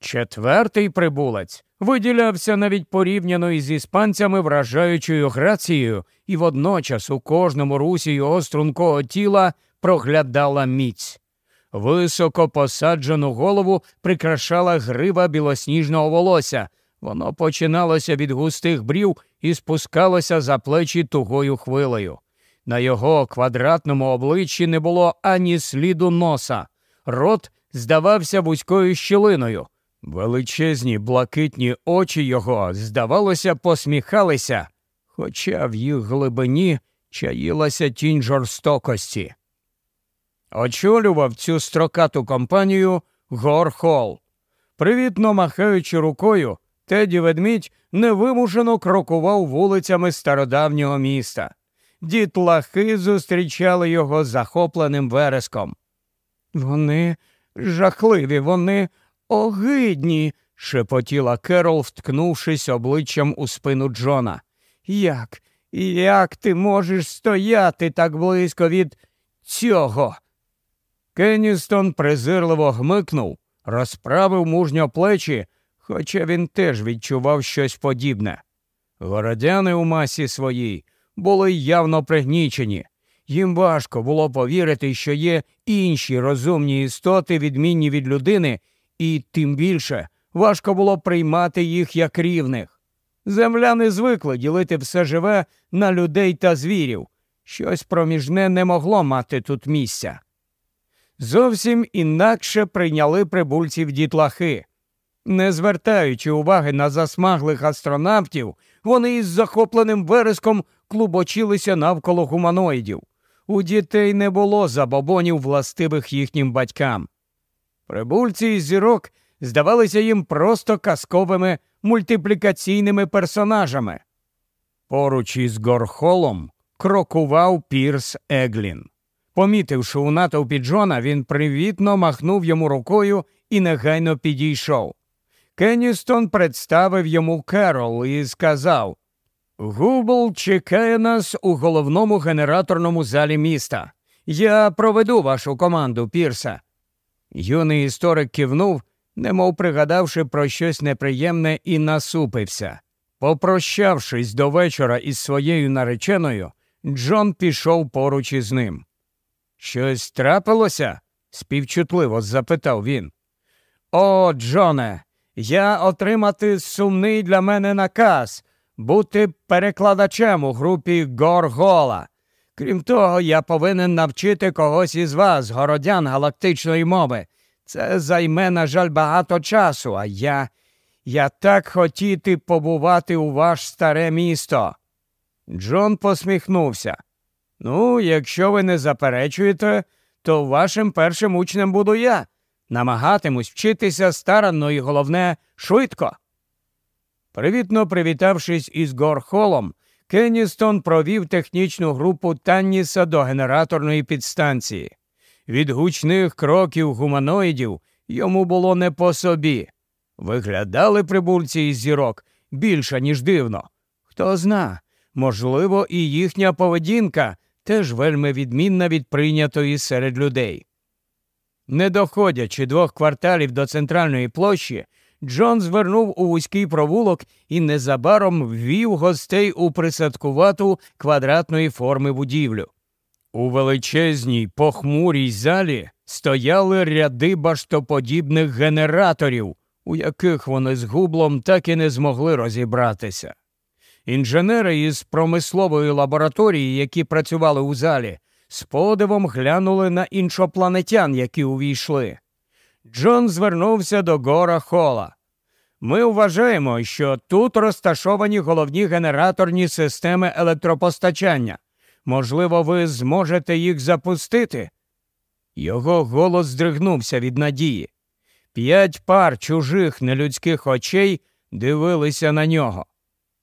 Четвертий прибулець виділявся навіть порівняно із іспанцями вражаючою грацією, і водночас у кожному русі його стрункого тіла проглядала міць. Високо посаджену голову прикрашала грива білосніжного волосся. Воно починалося від густих брів і спускалося за плечі тугою хвилею. На його квадратному обличчі не було ані сліду носа. Рот здавався вузькою щілиною. Величезні блакитні очі його, здавалося, посміхалися, хоча в їх глибині чаїлася тінь жорстокості. Очолював цю строкату компанію Гор Холл. Привітно махаючи рукою, Теді ведмідь невимушено крокував вулицями стародавнього міста. Дітлахи зустрічали його захопленим вереском. Вони жахливі, вони огидні, шепотіла Керол, вткнувшись обличчям у спину Джона. Як, як ти можеш стояти так близько від цього? Кенністон презирливо гмикнув, розправив мужньо плечі, хоча він теж відчував щось подібне. Городяни у масі своїй були явно пригнічені. Їм важко було повірити, що є інші розумні істоти, відмінні від людини, і тим більше важко було приймати їх як рівних. Земляни звикли ділити все живе на людей та звірів. Щось проміжне не могло мати тут місця. Зовсім інакше прийняли прибульців дітлахи. Не звертаючи уваги на засмаглих астронавтів, вони із захопленим вереском клубочилися навколо гуманоїдів. У дітей не було забобонів властивих їхнім батькам. Прибульці із зірок здавалися їм просто казковими мультиплікаційними персонажами. Поруч із Горхолом крокував Пірс Еглін. Помітивши у натовпі Джона, він привітно махнув йому рукою і негайно підійшов. Кенністон представив йому Керол і сказав Губл чекає нас у головному генераторному залі міста. Я проведу вашу команду, Пірса. Юний історик кивнув, немов пригадавши про щось неприємне, і насупився. Попрощавшись до вечора із своєю нареченою, Джон пішов поруч із ним. Щось трапилося? співчутливо запитав він. О, Джоне, я отримати сумний для мене наказ бути перекладачем у групі Горгола. Крім того, я повинен навчити когось із вас, городян галактичної мови. Це займе, на жаль, багато часу, а я. Я так хотіти побувати у ваш старе місто. Джон посміхнувся. Ну, якщо ви не заперечуєте, то вашим першим учнем буду я. Намагатимусь вчитися старанно і головне швидко. Привітно привітавшись із Горхолом, Кенністон провів технічну групу Танніса до генераторної підстанції. Від гучних кроків гуманоїдів йому було не по собі. Виглядали прибульці із зірок більше, ніж дивно. Хто зна, можливо, і їхня поведінка теж вельми відмінна від прийнятої серед людей. Не доходячи двох кварталів до центральної площі, Джон звернув у вузький провулок і незабаром ввів гостей у присадкувату квадратної форми будівлю. У величезній похмурій залі стояли ряди баштоподібних генераторів, у яких вони з гублом так і не змогли розібратися. Інженери із промислової лабораторії, які працювали у залі, з подивом глянули на іншопланетян, які увійшли. Джон звернувся до Гора Хола. Ми вважаємо, що тут розташовані головні генераторні системи електропостачання. Можливо, ви зможете їх запустити. Його голос здригнувся від надії. П'ять пар чужих нелюдських очей дивилися на нього.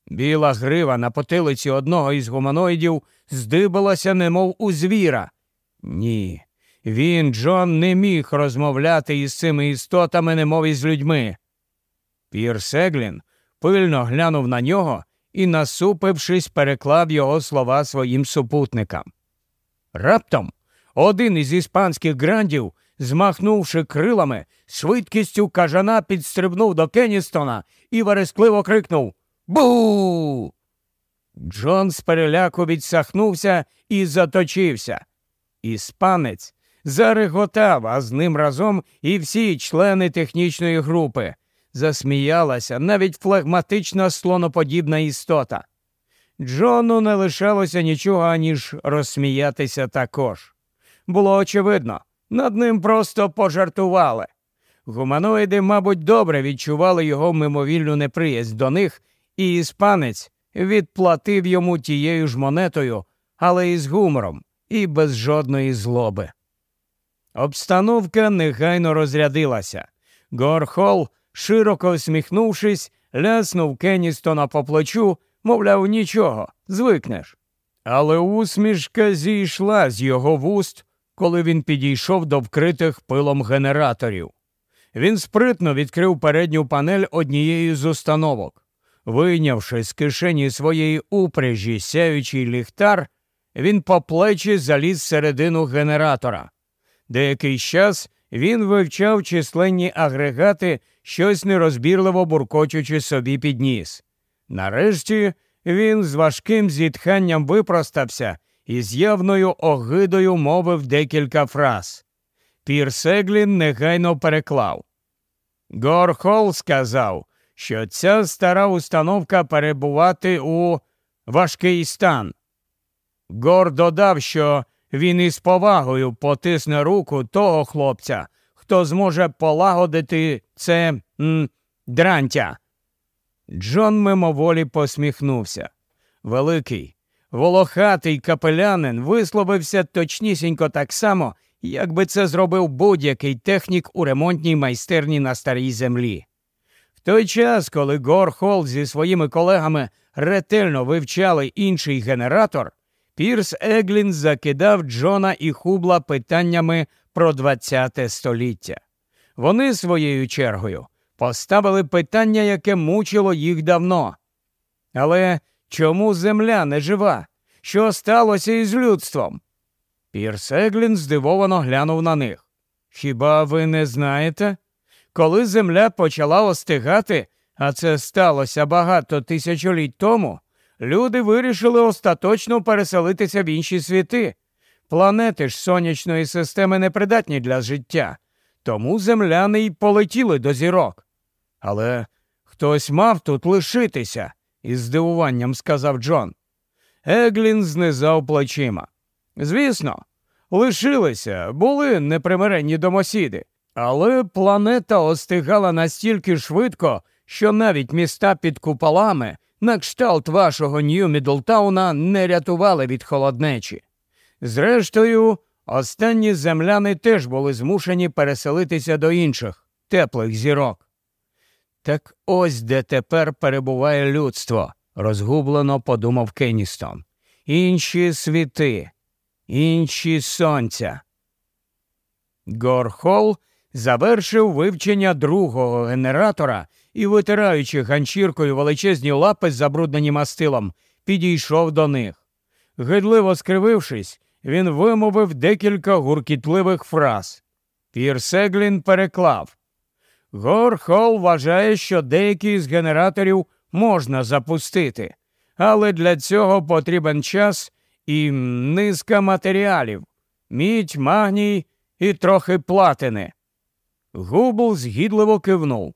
Біла грива на потилиці одного із гуманоїдів здибалася, немов у звіра. Ні, він, Джон, не міг розмовляти із цими істотами, немов із людьми. Пір Сеглін пильно глянув на нього і, насупившись, переклав його слова своїм супутникам. Раптом один із іспанських грандів, змахнувши крилами, швидкістю кажана підстрибнув до Кенністона і верескливо крикнув Бу. Джон з переляку відсахнувся і заточився. Іспанець зареготав, а з ним разом і всі члени технічної групи. Засміялася навіть флегматична слоноподібна істота. Джону не лишалося нічого, аніж розсміятися також. Було очевидно, над ним просто пожартували. Гуманоїди, мабуть, добре відчували його мимовільну неприязнь до них, і іспанець відплатив йому тією ж монетою, але із гумором і без жодної злоби. Обстановка негайно розрядилася. Горхол, широко усміхнувшись, ляснув Кенністона по плечу, мовляв, нічого, звикнеш. Але усмішка зійшла з його вуст, коли він підійшов до вкритих пилом генераторів. Він спритно відкрив передню панель однієї з установок. Вийнявши з кишені своєї упряжі сяючий ліхтар, він по плечі заліз середину генератора. Деякий час він вивчав численні агрегати, щось нерозбірливо буркочучи собі під ніс. Нарешті він з важким зітханням випростався і з явною огидою мовив декілька фраз. Пір Сеглін негайно переклав. Горхол сказав, що ця стара установка перебувати у важкий стан. Гор додав, що він із повагою потисне руку того хлопця, хто зможе полагодити це м, дрантя. Джон мимоволі посміхнувся. Великий, волохатий капелянин висловився точнісінько так само, як би це зробив будь-який технік у ремонтній майстерні на старій землі. Той час, коли Гор Холл зі своїми колегами ретельно вивчали інший генератор, Пірс Еглін закидав Джона і Хубла питаннями про ХХ століття. Вони своєю чергою поставили питання, яке мучило їх давно. Але чому земля не жива? Що сталося із людством? Пірс Еглін здивовано глянув на них. Хіба ви не знаєте? Коли земля почала остигати, а це сталося багато тисячоліть тому, люди вирішили остаточно переселитися в інші світи. Планети ж сонячної системи непридатні для життя, тому земляни й полетіли до зірок. Але хтось мав тут лишитися, із здивуванням сказав Джон. Еглін знизав плечима. Звісно, лишилися, були непримиренні домосіди, але планета остигала настільки швидко, що навіть міста під куполами на кшталт вашого Нью Мідлтауна не рятували від холоднечі. Зрештою, останні земляни теж були змушені переселитися до інших теплих зірок. Так ось де тепер перебуває людство, розгублено подумав Кенністон. Інші світи, інші сонця. Горхол завершив вивчення другого генератора і, витираючи ганчіркою величезні лапи, забруднені мастилом, підійшов до них. Гидливо скривившись, він вимовив декілька гуркітливих фраз. Пірсеглін переклав. Горхол вважає, що деякі з генераторів можна запустити, але для цього потрібен час і низка матеріалів мідь, магній і трохи платини. Губл згідливо кивнув.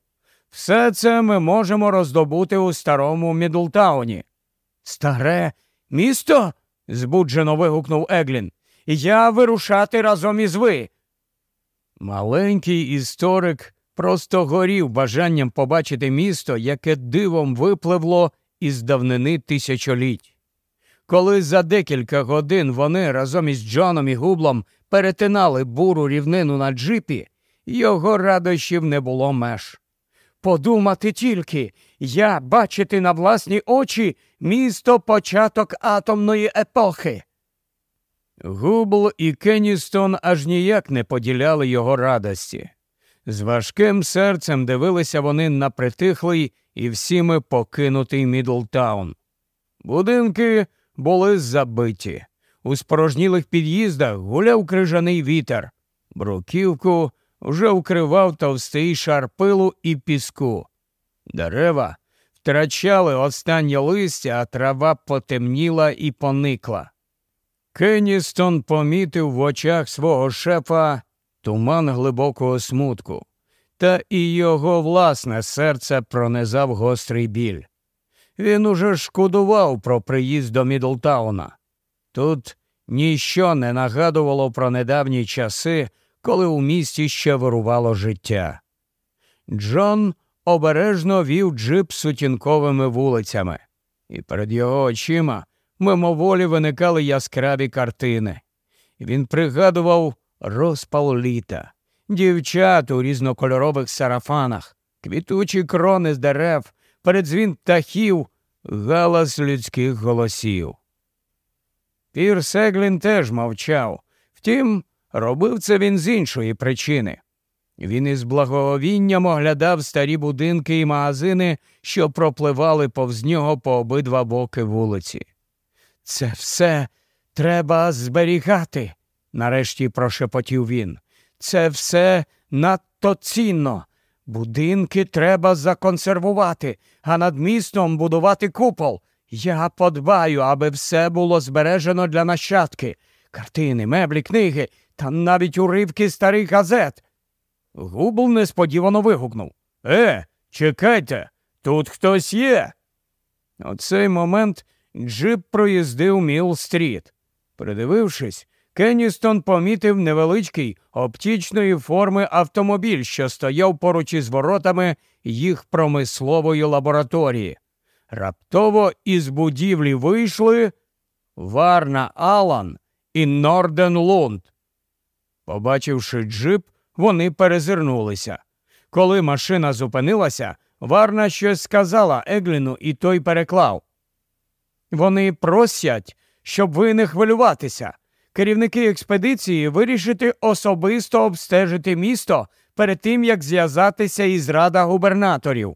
Все це ми можемо роздобути у старому Мідлтауні. Старе місто? збуджено вигукнув Еглін. Я вирушати разом із ви. Маленький історик просто горів бажанням побачити місто, яке дивом випливло із давнини тисячоліть. Коли за декілька годин вони разом із Джоном і Гублом перетинали буру рівнину на джипі, його радощів не було меж. Подумати тільки, я бачити на власні очі місто початок атомної епохи. Губл і Кенністон аж ніяк не поділяли його радості. З важким серцем дивилися вони на притихлий і всіми покинутий Мідлтаун. Будинки були забиті. У спорожнілих під'їздах гуляв крижаний вітер. Бруківку вже вкривав товстий шар пилу і піску. Дерева втрачали останнє листя, а трава потемніла і поникла. Кенністон помітив в очах свого шефа туман глибокого смутку, та і його власне серце пронизав гострий біль. Він уже шкодував про приїзд до Мідлтауна. Тут ніщо не нагадувало про недавні часи, коли у місті ще вирувало життя. Джон обережно вів джип сутінковими вулицями, і перед його очима мимоволі виникали яскраві картини. Він пригадував розпал літа, дівчат у різнокольорових сарафанах, квітучі крони з дерев, передзвін птахів, галас людських голосів. Пір Сеглін теж мовчав, втім, робив це він з іншої причини. Він із благовінням оглядав старі будинки і магазини, що пропливали повз нього по обидва боки вулиці. Це все треба зберігати, нарешті прошепотів він. Це все надто цінно. Будинки треба законсервувати, а над містом будувати купол. Я подбаю, аби все було збережено для нащадки. Картини, меблі, книги та навіть уривки старих газет. Губл несподівано вигукнув Е, чекайте, тут хтось є. У цей момент джип проїздив Міл-стріт. Придивившись, Кенністон помітив невеличкий обтічної форми автомобіль, що стояв поруч із воротами їх промислової лабораторії. Раптово із будівлі вийшли Варна Алан і Норден Лунд. Побачивши джип, вони перезирнулися. Коли машина зупинилася, Варна щось сказала Егліну, і той переклав. Вони просять, щоб ви не хвилюватися. Керівники експедиції вирішити особисто обстежити місто, перед тим як зв'язатися із рада губернаторів.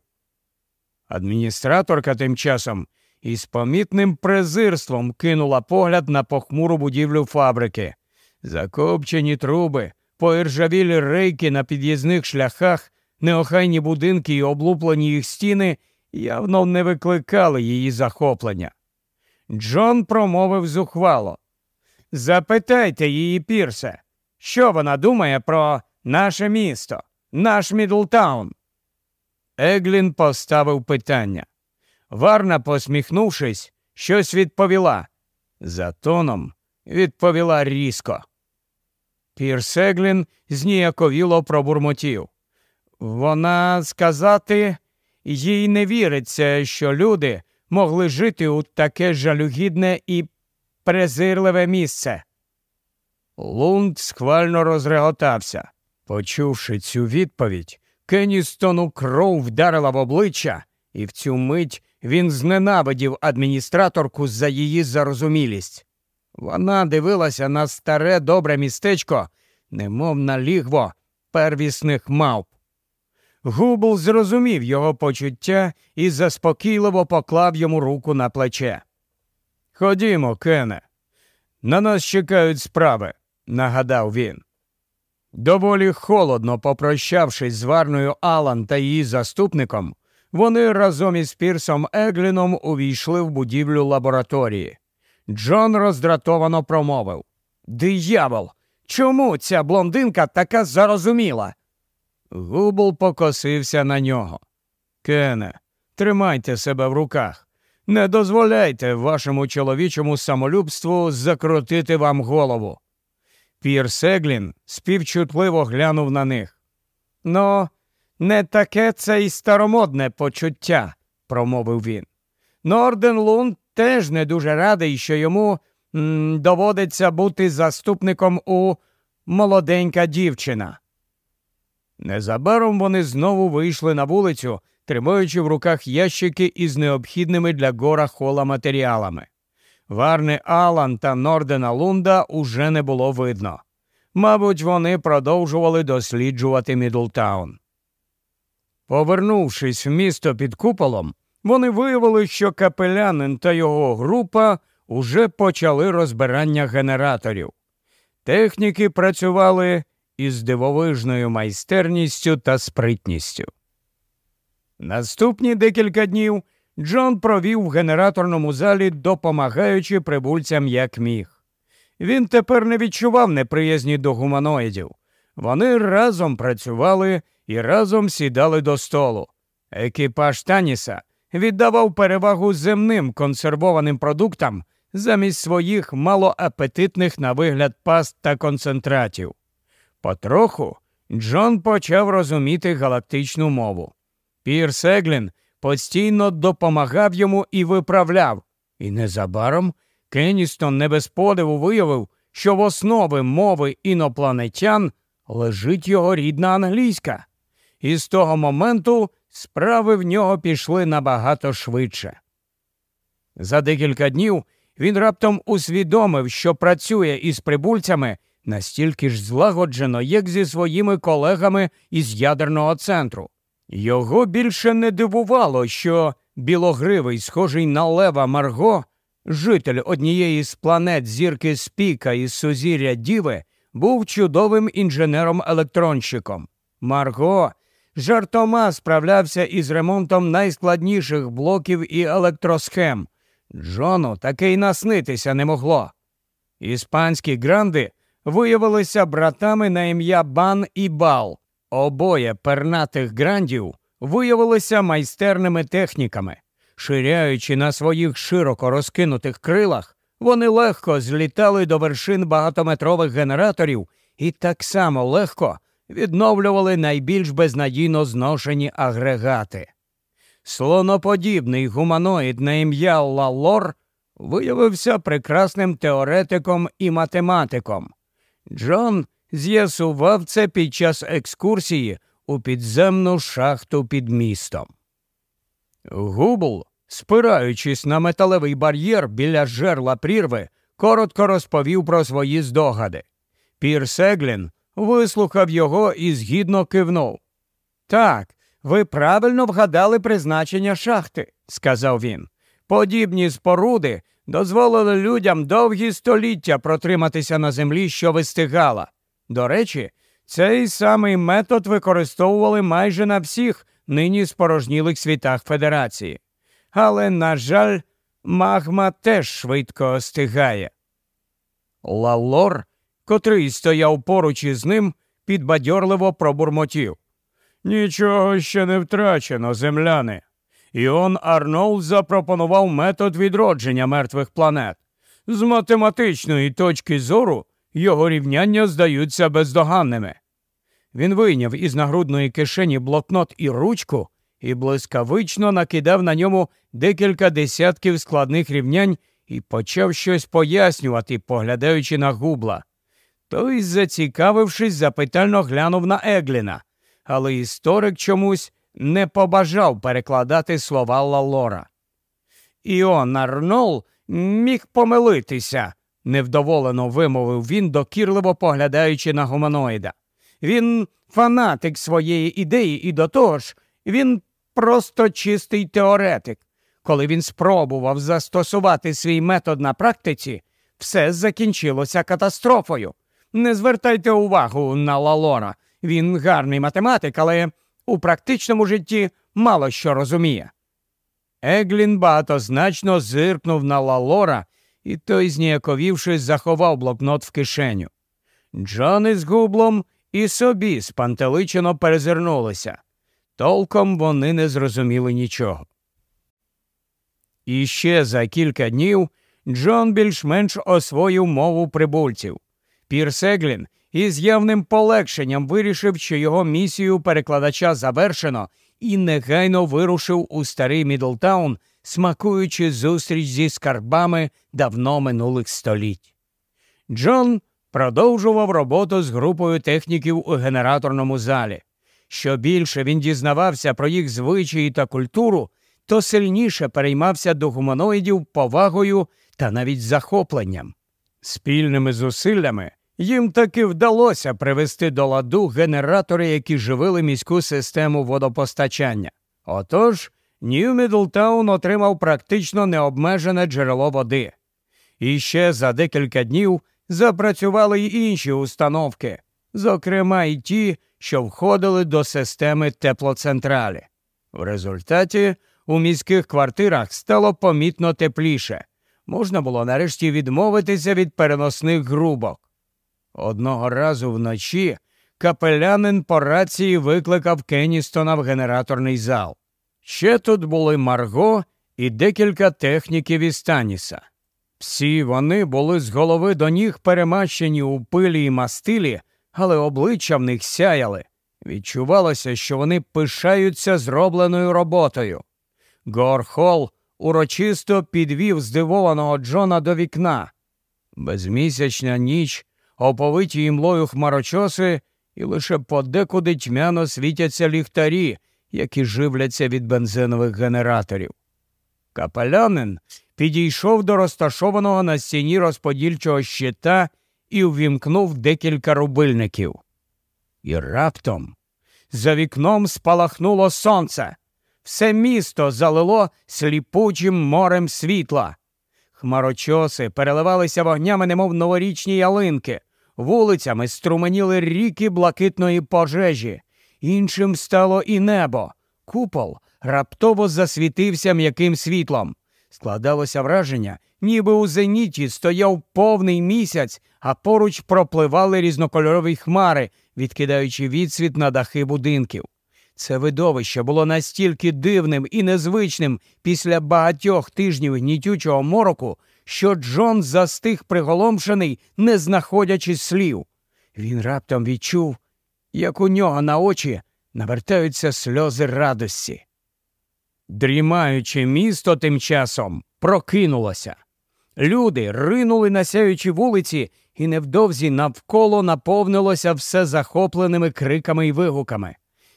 Адміністраторка тим часом із помітним презирством кинула погляд на похмуру будівлю фабрики. Закопчені труби, поіржавілі рейки на під'їзних шляхах, неохайні будинки і облуплені їх стіни явно не викликали її захоплення. Джон промовив зухвало. Запитайте її, Пірсе, що вона думає про наше місто, наш Мідлтаун? Еглін поставив питання. Варна, посміхнувшись, щось відповіла. За тоном відповіла різко. Пірс Еглін зніяковіло пробурмотів. Вона сказати, їй не віриться, що люди могли жити у таке жалюгідне і презирливе місце. Лунд схвально розреготався. Почувши цю відповідь, Кенністону кров вдарила в обличчя, і в цю мить він зненавидів адміністраторку за її зарозумілість. Вона дивилася на старе добре містечко, немов на лігво первісних мавп. Губл зрозумів його почуття і заспокійливо поклав йому руку на плече. Ходімо, Кене, на нас чекають справи, нагадав він. Доволі холодно попрощавшись з Варною Алан та її заступником, вони разом із Пірсом Егліном увійшли в будівлю лабораторії. Джон роздратовано промовив Диявол! Чому ця блондинка така зарозуміла? Губл покосився на нього. Кене, тримайте себе в руках. Не дозволяйте вашому чоловічому самолюбству закрутити вам голову. Пір Сеглін співчутливо глянув на них. Ну, не таке це й старомодне почуття, промовив він. Норден Лунд теж не дуже радий, що йому м, доводиться бути заступником у молоденька дівчина. Незабаром вони знову вийшли на вулицю, тримаючи в руках ящики із необхідними для гора хола матеріалами. Варни Алан та Нордена Лунда уже не було видно. Мабуть, вони продовжували досліджувати Мідлтаун. Повернувшись в місто під куполом, вони виявили, що капеллянин та його група уже почали розбирання генераторів. Техніки працювали із дивовижною майстерністю та спритністю. Наступні декілька днів Джон провів в генераторному залі, допомагаючи прибульцям як міг. Він тепер не відчував неприязні до гуманоїдів. Вони разом працювали і разом сідали до столу. Екіпаж Таніса віддавав перевагу земним консервованим продуктам замість своїх малоапетитних на вигляд паст та концентратів. Потроху Джон почав розуміти галактичну мову. Пір Сеглін постійно допомагав йому і виправляв, і незабаром Кенністон не без подиву виявив, що в основі мови інопланетян лежить його рідна англійська, і з того моменту справи в нього пішли набагато швидше. За декілька днів він раптом усвідомив, що працює із прибульцями настільки ж злагоджено, як зі своїми колегами із ядерного центру. Його більше не дивувало, що білогривий, схожий на лева Марго, житель однієї з планет зірки Спіка із сузір'я Діви, був чудовим інженером-електронщиком. Марго жартома справлявся із ремонтом найскладніших блоків і електросхем. Джону таке й наснитися не могло. Іспанські гранди виявилися братами на ім'я Бан і Бал. Обоє пернатих грандів виявилися майстерними техніками. Ширяючи на своїх широко розкинутих крилах, вони легко злітали до вершин багатометрових генераторів і так само легко відновлювали найбільш безнадійно зношені агрегати. Слоноподібний гуманоїд на ім'я Лалор виявився прекрасним теоретиком і математиком. Джон з'ясував це під час екскурсії у підземну шахту під містом. Губл, спираючись на металевий бар'єр біля жерла прірви, коротко розповів про свої здогади. Пір Сеглін вислухав його і згідно кивнув. Так, ви правильно вгадали призначення шахти, сказав він. Подібні споруди дозволили людям довгі століття протриматися на землі, що вистигала. До речі, цей самий метод використовували майже на всіх нині спорожнілих світах Федерації. Але, на жаль, магма теж швидко остигає. Лалор, котрий стояв поруч із ним, підбадьорливо пробурмотів. Нічого ще не втрачено, земляни. Іон Арнолд запропонував метод відродження мертвих планет. З математичної точки зору його рівняння здаються бездоганними. Він вийняв із нагрудної кишені блокнот і ручку і блискавично накидав на ньому декілька десятків складних рівнянь і почав щось пояснювати, поглядаючи на губла. Той, зацікавившись, запитально глянув на Егліна, але історик чомусь не побажав перекладати слова Лалора. Іон Арнол міг помилитися, невдоволено вимовив він, докірливо поглядаючи на гуманоїда. Він фанатик своєї ідеї, і до того ж, він просто чистий теоретик. Коли він спробував застосувати свій метод на практиці, все закінчилося катастрофою. Не звертайте увагу на Лалора. Він гарний математик, але у практичному житті мало що розуміє. Еглін багатозначно зиркнув на Лалора, і той, зніяковівшись, заховав блокнот в кишеню. Джон із гублом і собі спантеличено перезирнулися. Толком вони не зрозуміли нічого. І ще за кілька днів Джон більш-менш освоїв мову прибульців. Пірс Еглін із явним полегшенням вирішив, що його місію перекладача завершено, і негайно вирушив у старий Мідлтаун, смакуючи зустріч зі скарбами давно минулих століть. Джон продовжував роботу з групою техніків у генераторному залі. Що більше він дізнавався про їх звичаї та культуру, то сильніше переймався до гуманоїдів повагою та навіть захопленням. Спільними зусиллями їм таки вдалося привести до ладу генератори, які живили міську систему водопостачання. Отож, Нью Мідлтаун отримав практично необмежене джерело води. І ще за декілька днів запрацювали й інші установки, зокрема й ті, що входили до системи теплоцентралі. В результаті у міських квартирах стало помітно тепліше. Можна було нарешті відмовитися від переносних грубок. Одного разу вночі капелянин по рації викликав Кенністона в генераторний зал. Ще тут були Марго і декілька техніків із Таніса. Всі вони були з голови до ніг перемащені у пилі і мастилі, але обличчя в них сяяли. Відчувалося, що вони пишаються зробленою роботою. Горхол урочисто підвів здивованого Джона до вікна. Безмісячна ніч, оповиті імлою хмарочоси, і лише подекуди тьмяно світяться ліхтарі, які живляться від бензинових генераторів. Капелянин підійшов до розташованого на стіні розподільчого щита і увімкнув декілька рубильників. І раптом за вікном спалахнуло сонце. Все місто залило сліпучим морем світла. Хмарочоси переливалися вогнями, немов новорічні ялинки, вулицями струменіли ріки блакитної пожежі, іншим стало і небо. Купол раптово засвітився м'яким світлом. Складалося враження, ніби у зеніті стояв повний місяць, а поруч пропливали різнокольорові хмари, відкидаючи відсвіт на дахи будинків. Це видовище було настільки дивним і незвичним після багатьох тижнів гнітючого мороку, що Джон застиг приголомшений, не знаходячи слів. Він раптом відчув, як у нього на очі навертаються сльози радості. Дрімаючи місто тим часом прокинулося. Люди ринули на сяючі вулиці, і невдовзі навколо наповнилося все захопленими криками й вигуками.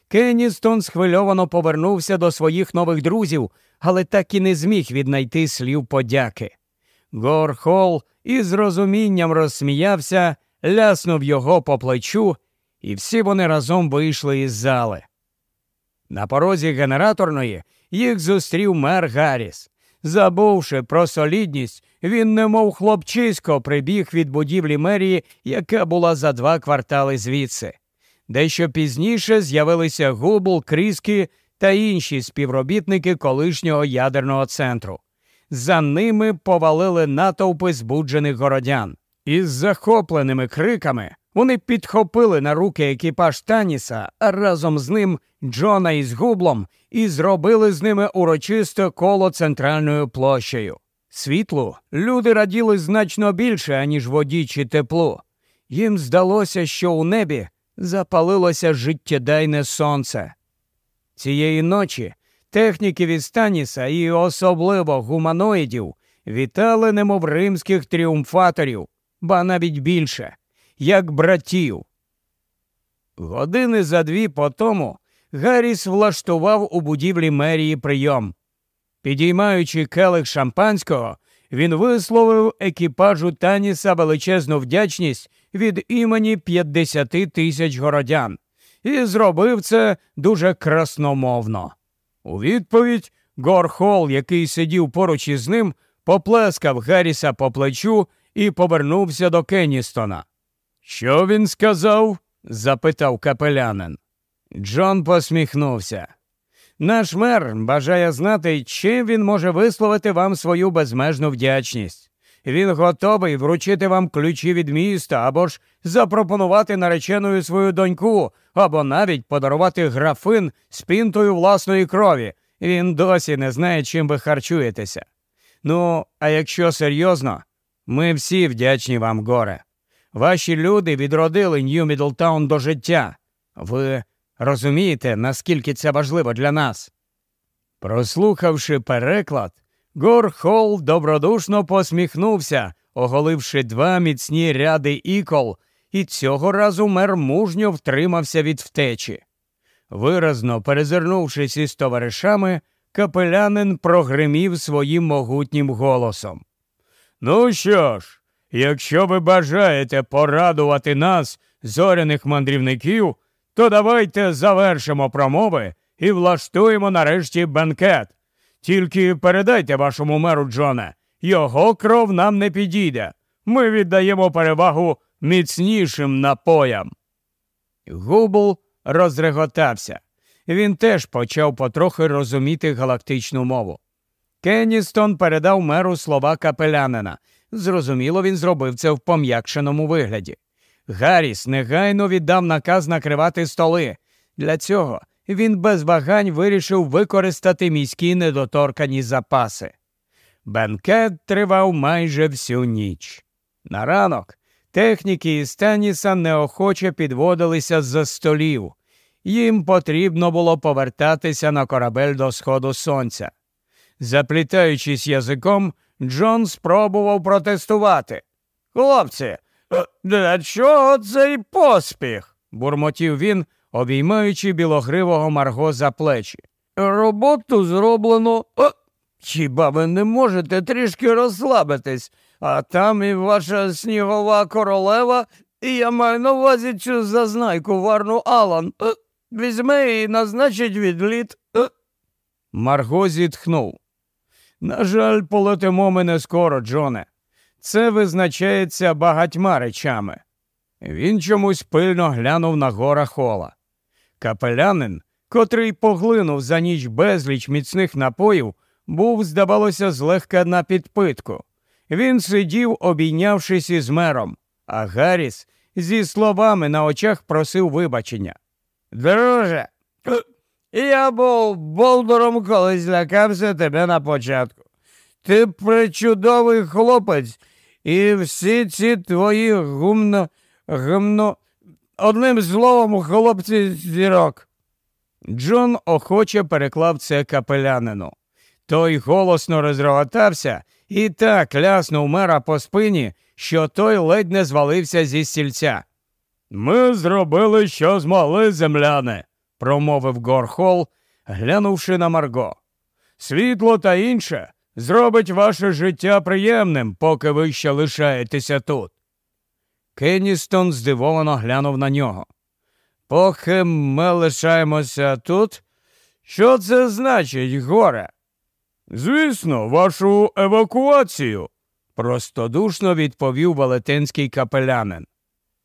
Кенністон схвильовано повернувся до своїх нових друзів, але так і не зміг віднайти слів подяки. Горхол із розумінням розсміявся, ляснув його по плечу і всі вони разом вийшли із зали. На порозі генераторної їх зустрів мер Гарріс. Забувши про солідність, він, немов хлопчисько, прибіг від будівлі мерії, яка була за два квартали звідси. Дещо пізніше з'явилися Губл, Кріскі та інші співробітники колишнього ядерного центру. За ними повалили натовпи збуджених городян. Із захопленими криками вони підхопили на руки екіпаж Таніса, а разом з ним Джона із Гублом і зробили з ними урочисте коло центральною площею. Світлу люди раділи значно більше, аніж воді чи теплу. Їм здалося, що у небі запалилося життєдайне сонце. Цієї ночі техніки від Станіса і особливо гуманоїдів вітали немов римських тріумфаторів, ба навіть більше, як братів. Години за дві по тому Гарріс влаштував у будівлі мерії прийом. Підіймаючи келих шампанського, він висловив екіпажу Таніса величезну вдячність від імені 50 тисяч городян і зробив це дуже красномовно. У відповідь Горхол, який сидів поруч із ним, поплескав Гарріса по плечу і повернувся до Кенністона. Що він сказав? запитав капелянин. Джон посміхнувся. Наш мер бажає знати, чим він може висловити вам свою безмежну вдячність. Він готовий вручити вам ключі від міста або ж запропонувати нареченою свою доньку, або навіть подарувати графин з пінтою власної крові. Він досі не знає, чим ви харчуєтеся. Ну, а якщо серйозно, ми всі вдячні вам, Горе. Ваші люди відродили Нью Мідлтаун до життя. Ви розумієте, наскільки це важливо для нас? Прослухавши переклад, Гор Холл добродушно посміхнувся, оголивши два міцні ряди ікол, і цього разу мер мужньо втримався від втечі. Виразно перезирнувшись із товаришами, капелянин прогримів своїм могутнім голосом. Ну що ж, якщо ви бажаєте порадувати нас, зоряних мандрівників, то давайте завершимо промови і влаштуємо нарешті бенкет. Тільки передайте вашому меру Джоне, його кров нам не підійде. Ми віддаємо перевагу міцнішим напоям. Губл розреготався. Він теж почав потрохи розуміти галактичну мову. Кенністон передав меру слова капелянина. Зрозуміло, він зробив це в пом'якшеному вигляді. Гарріс негайно віддав наказ накривати столи. Для цього він без вагань вирішив використати міські недоторкані запаси. Бенкет тривав майже всю ніч. На ранок техніки із Теніса неохоче підводилися з-за столів. Їм потрібно було повертатися на корабель до сходу сонця. Заплітаючись язиком, Джон спробував протестувати. Хлопці, для чого цей поспіх? бурмотів він, обіймаючи білогривого Марго за плечі. Роботу зроблено. О, хіба ви не можете трішки розслабитись, а там і ваша снігова королева, і я маю на увазі цю зазнайку варну Алан. О, візьме і назначить відліт. Марго зітхнув. На жаль, полетимо ми не скоро, Джоне. Це визначається багатьма речами. Він чомусь пильно глянув на гора хола. Капелянин, котрий поглинув за ніч безліч міцних напоїв, був, здавалося, злегка на підпитку. Він сидів, обійнявшись із мером, а Гарріс зі словами на очах просив вибачення. Друже, я був болдором, коли злякався тебе на початку. Ти причудовий хлопець, і всі ці твої гумно, гумно, одним словом, хлопці зірок. Джон охоче переклав це капелянину. Той голосно розроготався і так ляснув мера по спині, що той ледь не звалився зі стільця. Ми зробили, що змогли, земляне, промовив Горхол, глянувши на Марго. Світло та інше зробить ваше життя приємним, поки ви ще лишаєтеся тут. Кенністон здивовано глянув на нього. Поки ми лишаємося тут. Що це значить, горе? Звісно, вашу евакуацію, простодушно відповів велетенський капелянин.